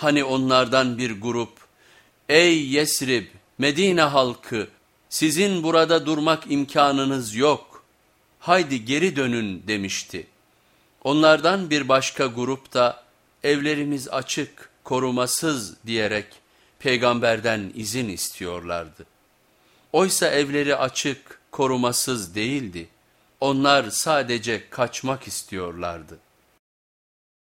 Hani onlardan bir grup, ey Yesrib, Medine halkı, sizin burada durmak imkanınız yok, haydi geri dönün demişti. Onlardan bir başka grup da evlerimiz açık, korumasız diyerek peygamberden izin istiyorlardı. Oysa evleri açık, korumasız değildi. Onlar sadece kaçmak istiyorlardı.''